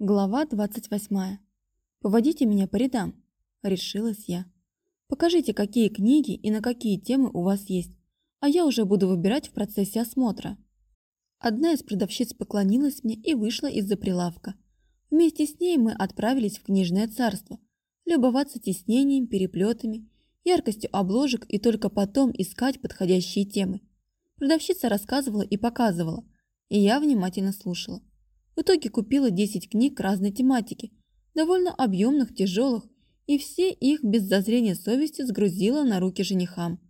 Глава 28. «Поводите меня по рядам», – решилась я. «Покажите, какие книги и на какие темы у вас есть, а я уже буду выбирать в процессе осмотра». Одна из продавщиц поклонилась мне и вышла из-за прилавка. Вместе с ней мы отправились в книжное царство, любоваться тиснением, переплетами, яркостью обложек и только потом искать подходящие темы. Продавщица рассказывала и показывала, и я внимательно слушала. В итоге купила 10 книг разной тематики, довольно объемных, тяжелых, и все их без зазрения совести сгрузила на руки женихам.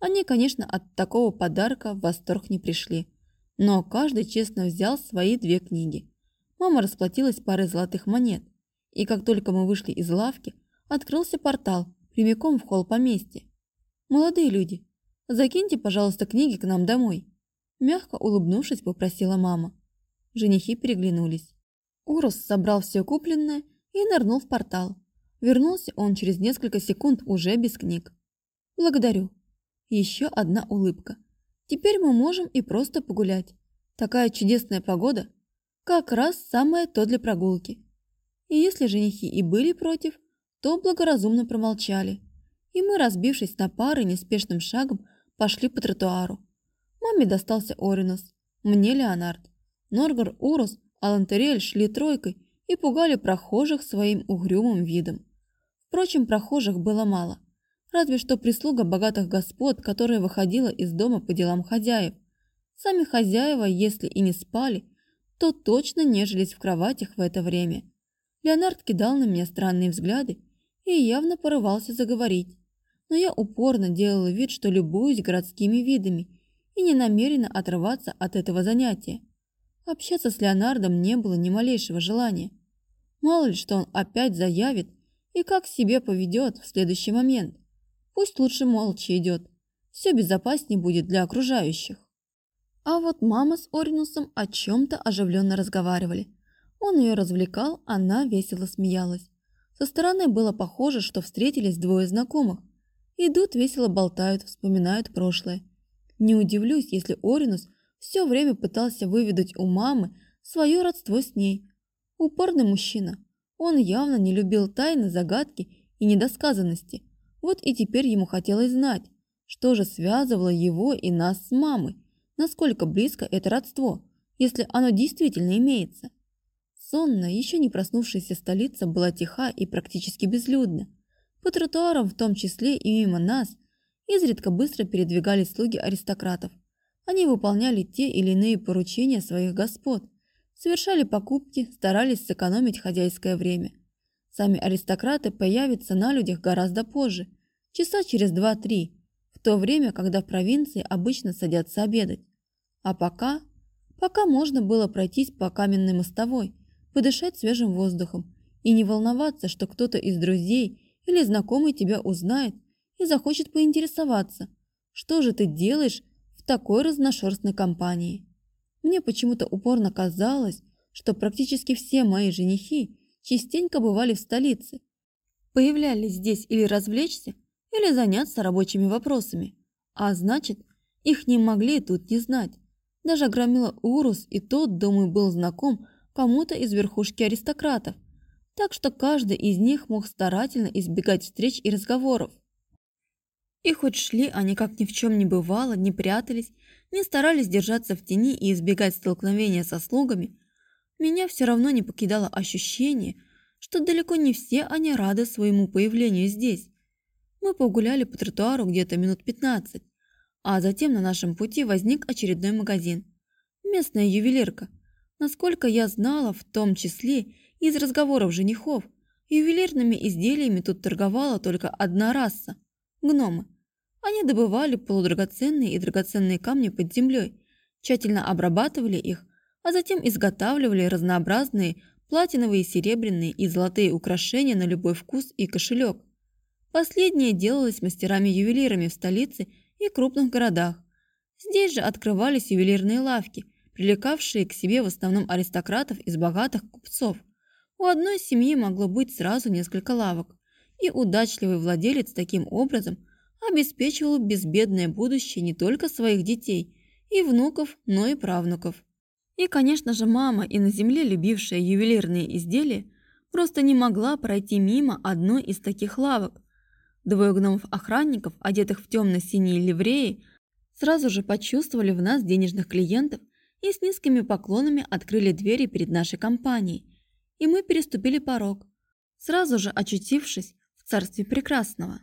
Они, конечно, от такого подарка в восторг не пришли, но каждый честно взял свои две книги. Мама расплатилась парой золотых монет, и как только мы вышли из лавки, открылся портал прямиком в холл поместья. «Молодые люди, закиньте, пожалуйста, книги к нам домой», мягко улыбнувшись, попросила мама. Женихи переглянулись. Урус собрал все купленное и нырнул в портал. Вернулся он через несколько секунд уже без книг. «Благодарю». Еще одна улыбка. «Теперь мы можем и просто погулять. Такая чудесная погода. Как раз самое то для прогулки». И если женихи и были против, то благоразумно промолчали. И мы, разбившись на пары, неспешным шагом пошли по тротуару. Маме достался Оринус, мне Леонард. Норгар, Урус, Алантерель шли тройкой и пугали прохожих своим угрюмым видом. Впрочем, прохожих было мало. Разве что прислуга богатых господ, которая выходила из дома по делам хозяев. Сами хозяева, если и не спали, то точно нежились в кроватях в это время. Леонард кидал на меня странные взгляды и явно порывался заговорить. Но я упорно делала вид, что любуюсь городскими видами и не намерена отрываться от этого занятия. Общаться с Леонардом не было ни малейшего желания. Мало ли, что он опять заявит и как себя поведет в следующий момент. Пусть лучше молча идет. Все безопаснее будет для окружающих. А вот мама с Оринусом о чем-то оживленно разговаривали. Он ее развлекал, она весело смеялась. Со стороны было похоже, что встретились двое знакомых. Идут, весело болтают, вспоминают прошлое. Не удивлюсь, если Оринус все время пытался выведать у мамы свое родство с ней. Упорный мужчина. Он явно не любил тайны, загадки и недосказанности. Вот и теперь ему хотелось знать, что же связывало его и нас с мамой, насколько близко это родство, если оно действительно имеется. Сонная, еще не проснувшаяся столица была тиха и практически безлюдна. По тротуарам, в том числе и мимо нас, изредка быстро передвигались слуги аристократов – они выполняли те или иные поручения своих господ, совершали покупки, старались сэкономить хозяйское время. Сами аристократы появятся на людях гораздо позже, часа через два-три, в то время, когда в провинции обычно садятся обедать. А пока... Пока можно было пройтись по каменной мостовой, подышать свежим воздухом и не волноваться, что кто-то из друзей или знакомый тебя узнает и захочет поинтересоваться, что же ты делаешь такой разношерстной компании. Мне почему-то упорно казалось, что практически все мои женихи частенько бывали в столице, появлялись здесь или развлечься, или заняться рабочими вопросами. А значит, их не могли тут не знать. Даже громила Урус и тот, думаю, был знаком кому-то из верхушки аристократов, так что каждый из них мог старательно избегать встреч и разговоров. И хоть шли они как ни в чем не бывало, не прятались, не старались держаться в тени и избегать столкновения со слугами, меня все равно не покидало ощущение, что далеко не все они рады своему появлению здесь. Мы погуляли по тротуару где-то минут 15, а затем на нашем пути возник очередной магазин. Местная ювелирка. Насколько я знала, в том числе из разговоров женихов, ювелирными изделиями тут торговала только одна раса – гномы. Они добывали полудрагоценные и драгоценные камни под землей, тщательно обрабатывали их, а затем изготавливали разнообразные платиновые, серебряные и золотые украшения на любой вкус и кошелек. Последнее делалось мастерами-ювелирами в столице и крупных городах. Здесь же открывались ювелирные лавки, привлекавшие к себе в основном аристократов из богатых купцов. У одной семьи могло быть сразу несколько лавок, и удачливый владелец таким образом – обеспечивал безбедное будущее не только своих детей и внуков, но и правнуков. И, конечно же, мама, и на земле любившая ювелирные изделия, просто не могла пройти мимо одной из таких лавок. Двое гномов-охранников, одетых в темно-синие ливреи, сразу же почувствовали в нас денежных клиентов и с низкими поклонами открыли двери перед нашей компанией. И мы переступили порог, сразу же очутившись в царстве прекрасного.